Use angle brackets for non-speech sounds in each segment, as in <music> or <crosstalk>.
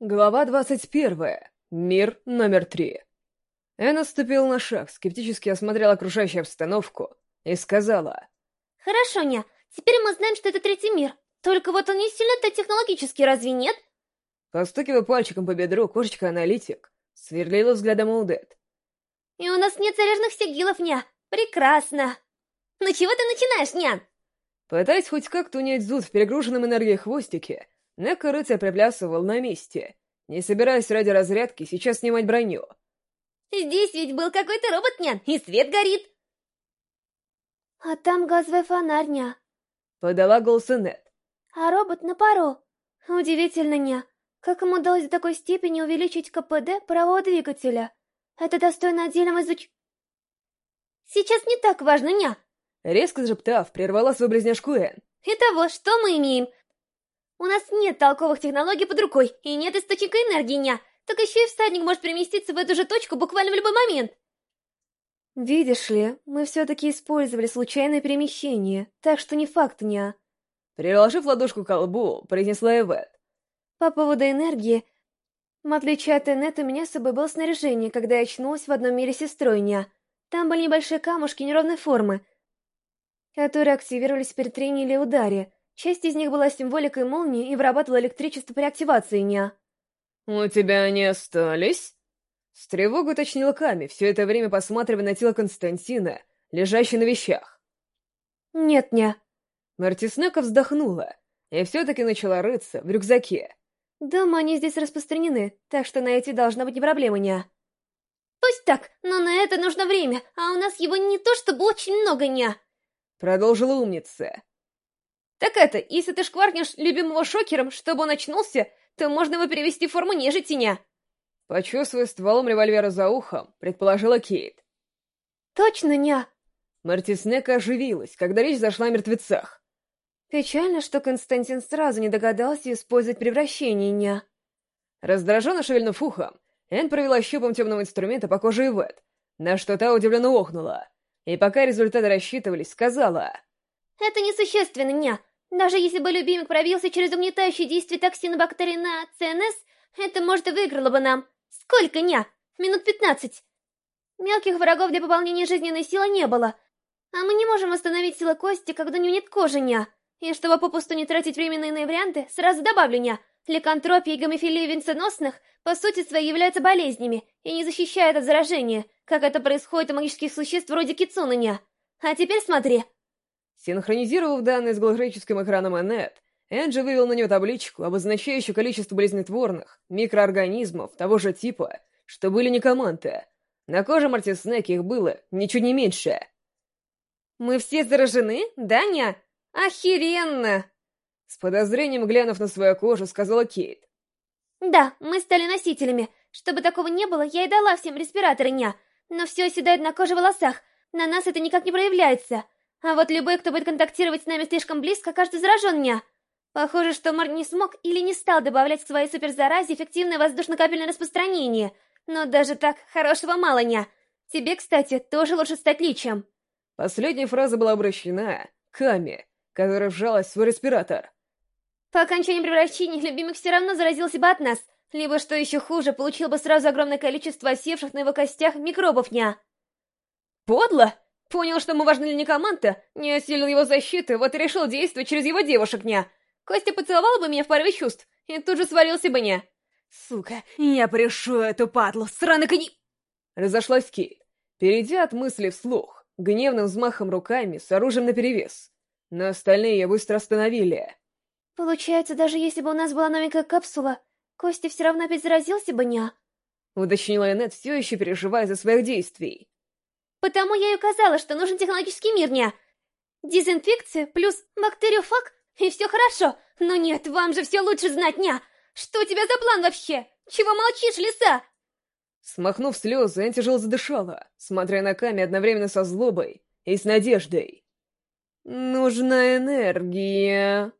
Глава 21. Мир номер три. Энна ступила на шаг, скептически осмотрела окружающую обстановку и сказала. «Хорошо, Ня, теперь мы знаем, что это третий мир. Только вот он не сильно-то технологический, разве нет?» Постукивая пальчиком по бедру, кошечка-аналитик сверлила взглядом Улдет. «И у нас нет заряженных сигилов, Ня. Прекрасно. Ну чего ты начинаешь, Ня?» Пытаясь хоть как-то унять зуд в перегруженном энергией хвостике, Нека рыцарь приплясывал на месте, не собираясь ради разрядки сейчас снимать броню. «Здесь ведь был какой-то робот, нян, и свет горит!» «А там газовый фонарь, ня!» — подала голос Инет. «А робот на пару. Удивительно, ня, как ему удалось до такой степени увеличить КПД парового двигателя. Это достойно отдельного изуч... Сейчас не так важно, ня!» Резко заптав, прервала свою близняшку Эн. «Итого, что мы имеем? У нас нет толковых технологий под рукой, и нет источника энергии, ня. Так еще и всадник может переместиться в эту же точку буквально в любой момент. Видишь ли, мы все-таки использовали случайное перемещение, так что не факт, ня. Переложив ладошку к колбу, произнесла Эвет. По поводу энергии, в отличие от Энет, у меня с собой было снаряжение, когда я очнулась в одном мире с сестрой, ня. Там были небольшие камушки неровной формы, которые активировались при трении или ударе. Часть из них была символикой молнии и вырабатывала электричество при активации ня. «У тебя они остались?» С тревогой уточнила Ками, все это время посматривая на тело Константина, лежащее на вещах. «Нет, ня». Мартиснека вздохнула и все-таки начала рыться в рюкзаке. «Дома они здесь распространены, так что найти должна быть не проблема, ня». «Пусть так, но на это нужно время, а у нас его не то чтобы очень много, ня». Продолжила умница. Так это, если ты шкваркнешь любимого шокером, чтобы он очнулся, то можно его перевести в форму нежитиня. Почувствуя стволом револьвера за ухом, предположила Кейт. Точно, ня. Мартиснека оживилась, когда речь зашла о мертвецах. Печально, что Константин сразу не догадался использовать превращение, ня. Раздраженно шевельнув ухом, Энн провела щупом темного инструмента по коже Ивет, на что та удивленно охнула. И пока результаты рассчитывались, сказала... Это несущественно, ня. Даже если бы любимик пробился через угнетающее действие токсина бактерий на ЦНС, это, может, и выиграло бы нам. Сколько, ня? Минут пятнадцать. Мелких врагов для пополнения жизненной силы не было. А мы не можем восстановить силы кости, когда не нет кожи, ня. И чтобы попусту не тратить время на иные варианты, сразу добавлю, ня. Ликантропия и гомофилия венценосных по сути своей являются болезнями и не защищают от заражения, как это происходит у магических существ вроде Кицуна, ня. А теперь смотри. Синхронизировав данные с голографическим экраном Энет, Энджи вывел на нее табличку, обозначающую количество болезнетворных микроорганизмов того же типа, что были не. На коже Мартиснеки их было ничуть не меньше. «Мы все заражены, да, ня? Охеренно!» С подозрением глянув на свою кожу, сказала Кейт. «Да, мы стали носителями. Чтобы такого не было, я и дала всем респираторы, ня. Но все оседает на коже волосах. На нас это никак не проявляется. А вот любой, кто будет контактировать с нами слишком близко, кажется заражен меня. Похоже, что Марк не смог или не стал добавлять к своей суперзаразе эффективное воздушно-капельное распространение. Но даже так, хорошего мало, ня. Тебе, кстати, тоже лучше стать личем. Последняя фраза была обращена к Аме, которая вжалась в свой респиратор. По окончании превращения любимых все равно заразился бы от нас, либо, что еще хуже, получил бы сразу огромное количество осевших на его костях микробов, ня. Подло! Понял, что мы важны некоманта, не осилил его защиты, вот и решил действовать через его девушек, ня. Костя поцеловал бы меня в порыве чувств, и тут же свалился бы, ня. Сука, я пришу эту падлу, сраный кони... Разошлась Кейт, перейдя от мысли вслух, гневным взмахом руками с оружием наперевес. Но остальные ее быстро остановили. Получается, даже если бы у нас была новенькая капсула, Костя все равно опять заразился бы, ня? Уточнила Энет, все еще переживая за своих действий. Потому я и указала, что нужен технологический мир, ня. Дезинфекция плюс бактериофаг, и все хорошо. Но нет, вам же все лучше знать, ня. Что у тебя за план вообще? Чего молчишь, лиса? Смахнув слезы, Энн тяжело задышала, смотря на Ками одновременно со злобой и с надеждой. «Нужна энергия!»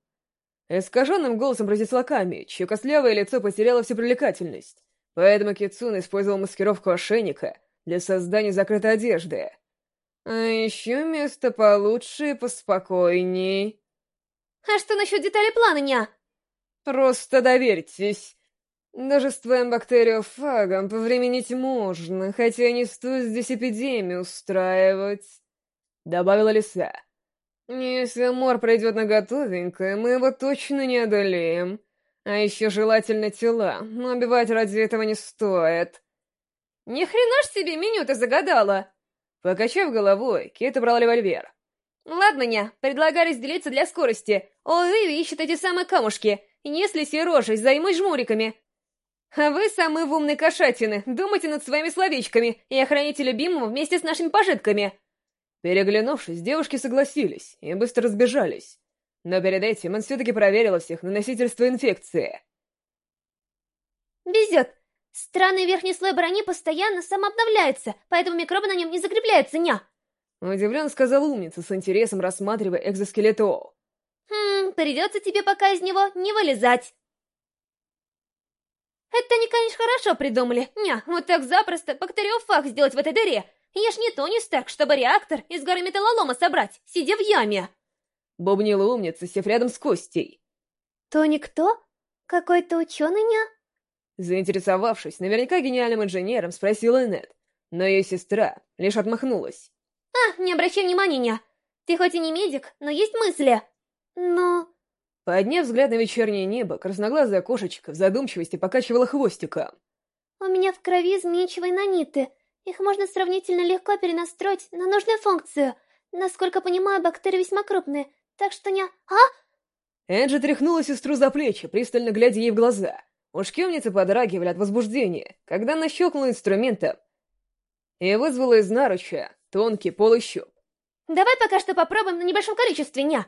Искаженным голосом произнесла Ками, чье костлявое лицо потеряло всю привлекательность. Поэтому Кицун использовал маскировку ошейника для создания закрытой одежды. А еще место получше и поспокойней. А что насчет деталей плана, ня? Просто доверьтесь. Даже с твоим бактериофагом повременить можно, хотя не стоит здесь эпидемию устраивать», — добавила лиса. «Если мор пройдет на готовенькое, мы его точно не одолеем. А еще желательно тела, но убивать ради этого не стоит». «Ни хрена ж себе меню ты загадала!» Покачав головой, Кит убрал револьвер. «Ладно, ня, предлагаю разделиться для скорости. Оливи ищет эти самые камушки, если сей рожей займусь жмуриками. А вы самые умные кошатины, думайте над своими словечками и охраните любимого вместе с нашими пожитками!» Переглянувшись, девушки согласились и быстро разбежались. Но перед этим он все-таки проверил всех на носительство инфекции. «Везет! Странный верхний слой брони постоянно самообновляется, поэтому микробы на нем не закрепляются, ня!» Удивленно сказал умница, с интересом рассматривая экзоскелет О. «Хм, придется тебе пока из него не вылезать!» Это они, конечно, хорошо придумали. Ня, вот так запросто бактериофаг сделать в этой дыре. Я ж не Тони Старк, чтобы реактор из горы металлолома собрать, сидя в яме. Бубнила умница, сев рядом с Костей. Тони кто? Какой-то ученый, ня? Заинтересовавшись наверняка гениальным инженером, спросила Энет, но ее сестра лишь отмахнулась. «А, не обращай внимания, ня. Ты хоть и не медик, но есть мысли. Но...» Подняв взгляд на вечернее небо, красноглазая кошечка в задумчивости покачивала хвостиком. «У меня в крови изменчивые наниты. Их можно сравнительно легко перенастроить на нужную функцию. Насколько понимаю, бактерии весьма крупные, так что не... А?» Энджи тряхнула сестру за плечи, пристально глядя ей в глаза. Ушки умницы подрагивали от возбуждения, когда она щелкнула инструментом и вызвала из наруча тонкий полый щуп. «Давай пока что попробуем на небольшом количестве, ня!»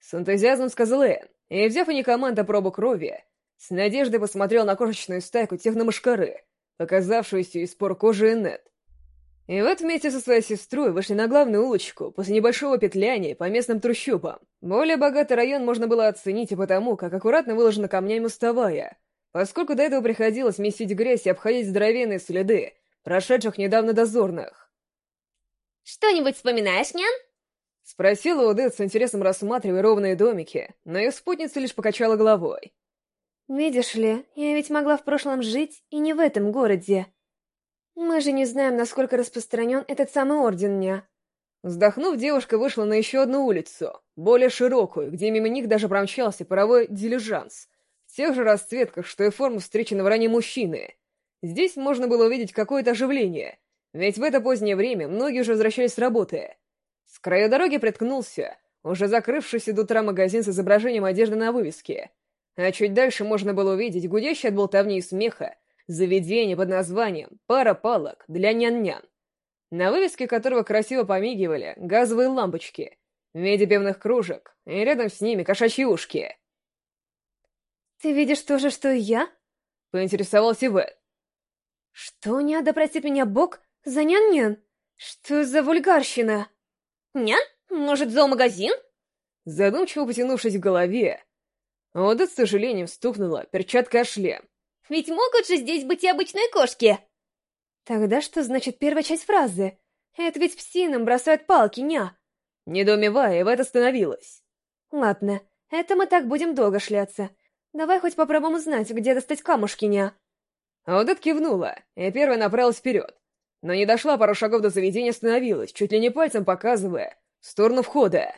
С энтузиазмом сказал Энн, и, взяв у Никоманда пробу крови, с надеждой посмотрел на крошечную стайку техномашкары, показавшуюся из пор кожи Эннет. И вот вместе со своей сестрой вышли на главную улочку после небольшого петляния по местным трущобам. Более богатый район можно было оценить и потому, как аккуратно выложена камнями мостовая, поскольку до этого приходилось месить грязь и обходить здоровенные следы, прошедших недавно дозорных. «Что-нибудь вспоминаешь, нян?» Спросила Удет с интересом рассматривая ровные домики, но ее спутница лишь покачала головой. «Видишь ли, я ведь могла в прошлом жить и не в этом городе. Мы же не знаем, насколько распространен этот самый Орден Ня». Вздохнув, девушка вышла на еще одну улицу, более широкую, где мимо них даже промчался паровой дилижанс, тех же расцветках, что и форму встреченного ранее мужчины. Здесь можно было увидеть какое-то оживление, ведь в это позднее время многие уже возвращались с работы. С краю дороги приткнулся уже закрывшийся до утра магазин с изображением одежды на вывеске, а чуть дальше можно было увидеть гудящий от болтовни и смеха заведение под названием «Пара палок для нян-нян», на вывеске которого красиво помигивали газовые лампочки в виде пивных кружек, и рядом с ними кошачьи ушки. «Ты видишь то же, что и я?» — поинтересовался Ивет. «Что, не да простит меня Бог, за нян-нян? Что за вульгарщина?» «Нян? Может, зоомагазин?» Задумчиво потянувшись в голове, Ода с сожалением стукнула перчаткой о шлем. «Ведь могут же здесь быть и обычные кошки!» «Тогда что значит первая часть фразы? Это ведь псинам бросают палки, ня!» Недоумевая, Эвет остановилась. «Ладно, это мы так будем долго шляться. Давай хоть попробуем узнать, где достать камушки, ня!» Аудет кивнула, и первая направилась вперед но не дошла пару шагов до заведения, остановилась, чуть ли не пальцем показывая, в сторону входа.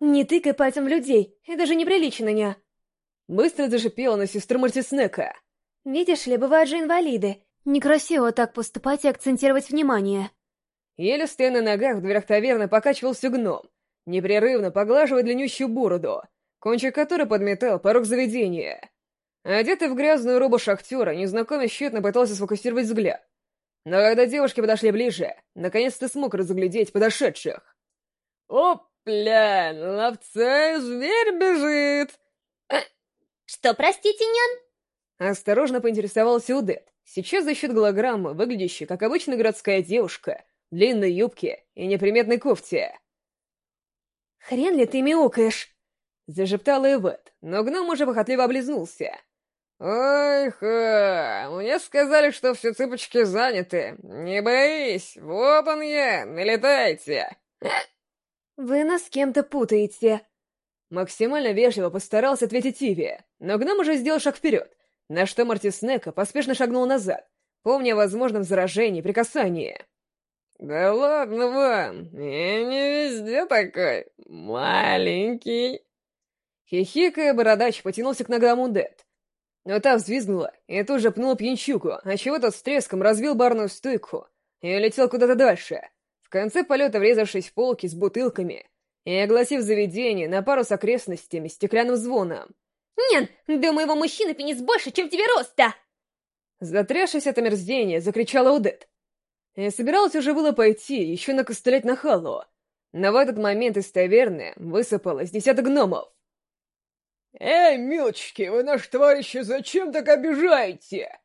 «Не тыкай пальцем в людей, это же неприлично, ня!» Быстро зашипела на сестру Мультиснека. «Видишь ли, бывают же инвалиды. Некрасиво так поступать и акцентировать внимание». Еле стоя на ногах, в дверях таверны покачивался гном, непрерывно поглаживая длиннющую бороду, кончик которой подметал порог заведения. Одетый в грязную робу шахтера, незнакомец тщетно пытался сфокусировать взгляд, но когда девушки подошли ближе, наконец-то смог разглядеть подошедших. «Опля! Ловца зверь бежит!» э, «Что, простите, нян?» Осторожно поинтересовался Удет. Сейчас за счет голограммы, выглядящей как обычная городская девушка, длинной юбке и неприметной кофте. «Хрен ли ты мяукаешь?» — зашептала Эвет, но гном уже похотливо облизнулся. «Ой-ха! Мне сказали, что все цыпочки заняты. Не боись, вот он я, налетайте!» «Вы нас с кем-то путаете». Максимально вежливо постарался ответить Иви, но гном уже сделал шаг вперед, на что Марти Снека поспешно шагнул назад, помня о возможном заражении и прикасании. «Да ладно вам, я не везде такой маленький!» Хихикая, бородач потянулся к ногам Удет. Но та взвизгнула и тут же пнула пьянчуку, отчего тот с треском разбил барную стойку и улетел куда-то дальше, в конце полета врезавшись в полки с бутылками и огласив заведение на пару с окрестностями стеклянным звоном. «Нет, да моего мужчины пенис больше, чем тебе роста!» Затрясшись от омерзения, закричала Удет. Я собиралась уже было пойти, еще накостылять на Халлу, но в этот момент из таверны высыпалось десяток гномов. «Эй, милочки, вы наш товарища зачем так обижаете?»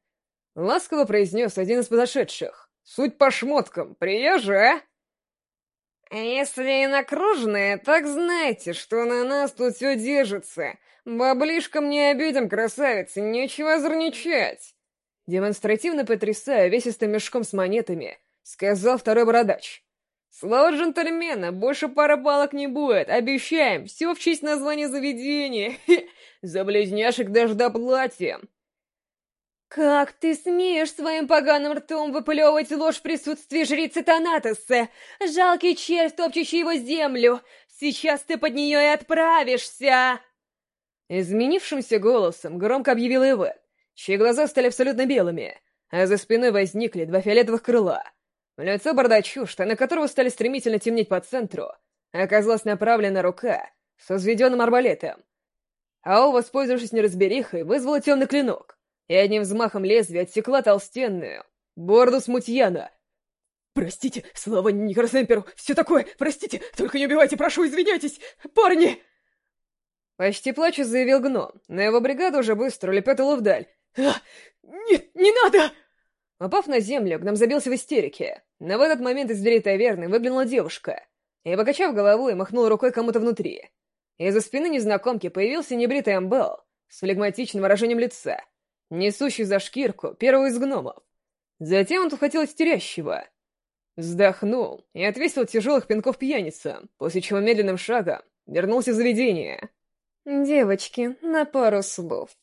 Ласково произнес один из подошедших. «Суть по шмоткам, приезжая?» «Если и накруженные, так знайте, что на нас тут все держится. Баблишком не обидим, красавицы, нечего озорничать!» Демонстративно потрясая весистым мешком с монетами, сказал второй бородач. «Слово джентльмена, больше пары балок не будет, обещаем, все в честь названия заведения. <laughs> За близняшек даже доплатим». «Как ты смеешь своим поганым ртом выплевывать ложь в присутствии жрицы Танатоса? Жалкий червь, топчущий его землю! Сейчас ты под нее и отправишься!» Изменившимся голосом громко объявил Ивет, чьи глаза стали абсолютно белыми, а за спиной возникли два фиолетовых крыла. Лицо бардачу, штаны которого стали стремительно темнеть по центру, оказалась направлена рука с возведенным арбалетом. Ао, воспользовавшись неразберихой, вызвала темный клинок и одним взмахом лезвия отсекла толстенную борду смутьяна. «Простите, слава Никарсемперу, все такое, простите, только не убивайте, прошу, извиняйтесь, парни!» Почти плача заявил гном, но его бригада уже быстро улепетала вдаль. «А, нет, не надо!» Упав на землю, гном забился в истерике, но в этот момент из дверей таверны выглянула девушка и, покачав головой, махнула рукой кому-то внутри. Из-за спины незнакомки появился небритый амбал с флегматичным выражением лица, несущий за шкирку первого из гномов. Затем он ухватил истерящего, вздохнул и отвесил тяжелых пинков пьяницам, после чего медленным шагом вернулся в заведение. «Девочки, на пару слов».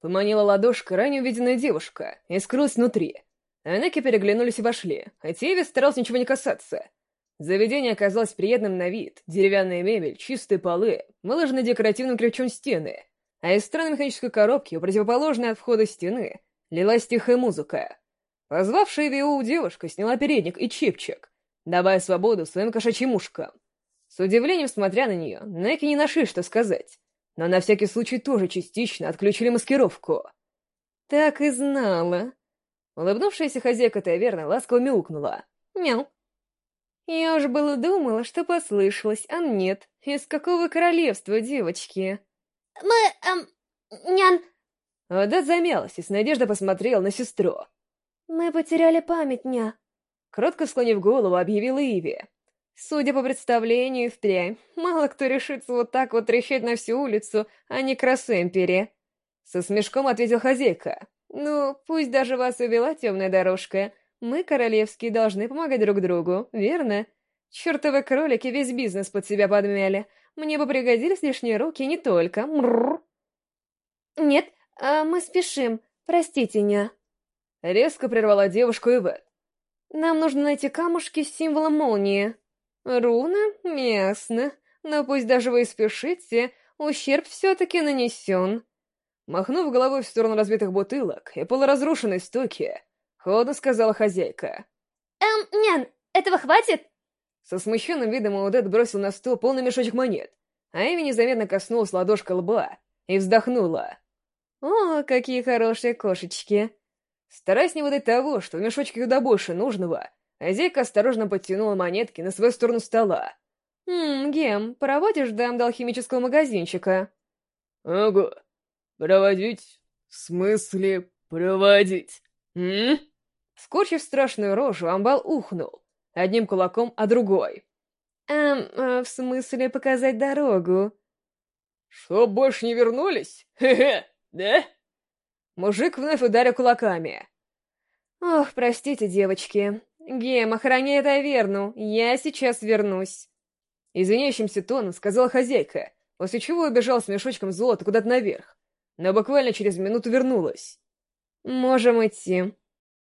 Поманила ладошка ранее увиденная девушка и скрылась внутри. Анаки переглянулись и вошли, хотя Эви старался ничего не касаться. Заведение оказалось приятным на вид. Деревянная мебель, чистые полы, выложены декоративным ключом стены, а из странной механической коробки, у противоположной от входа стены, лилась тихая музыка. Позвавшая Виу девушка сняла передник и чипчик, давая свободу своим кошачьим ушкам. С удивлением смотря на нее, Неки не нашли, что сказать но на всякий случай тоже частично отключили маскировку. Так и знала. Улыбнувшаяся хозяйка таверны ласково мяукнула. Мяу. Я уж было думала, что послышалось, а нет. Из какого королевства, девочки? Мы, эм, нян... Адат замялась и с надеждой посмотрел на сестру. Мы потеряли память, ня. Кротко склонив голову, объявила Иви. Судя по представлению, впрямь, мало кто решится вот так вот трещать на всю улицу, а не Красэмпере. Со смешком ответил хозяйка. Ну, пусть даже вас увела темная дорожка, мы, королевские, должны помогать друг другу, верно? Чертовы кролики весь бизнес под себя подмяли. Мне бы пригодились лишние руки не только. Мрррр. Нет, а мы спешим. Простите, ня. Резко прервала девушку Ивет. Нам нужно найти камушки с символом молнии. Руна? Ясно. Но пусть даже вы и спешите, ущерб все-таки нанесен. Махнув головой в сторону разбитых бутылок и полуразрушенной стойки, холодно сказала хозяйка. «Эм, нян, этого хватит?» Со смущенным видом Аудет бросил на стол полный мешочек монет, а Эми незаметно коснулась ладошка лба и вздохнула. «О, какие хорошие кошечки!» Стараясь не выдать того, что в мешочке куда больше нужного, Хозяйка осторожно подтянула монетки на свою сторону стола. «Ммм, Гем, проводишь дам до алхимического магазинчика?» «Ого, проводить? В смысле проводить? М?» Скорчив страшную рожу, амбал ухнул. Одним кулаком, а другой. «Эм, э, в смысле показать дорогу?» «Чтоб больше не вернулись? Хе-хе, да?» Мужик вновь ударил кулаками. «Ох, простите, девочки, «Гем, охраняй таверну, я сейчас вернусь!» Извиняющимся тоном сказала хозяйка, после чего убежал с мешочком золота куда-то наверх. но буквально через минуту вернулась. «Можем идти».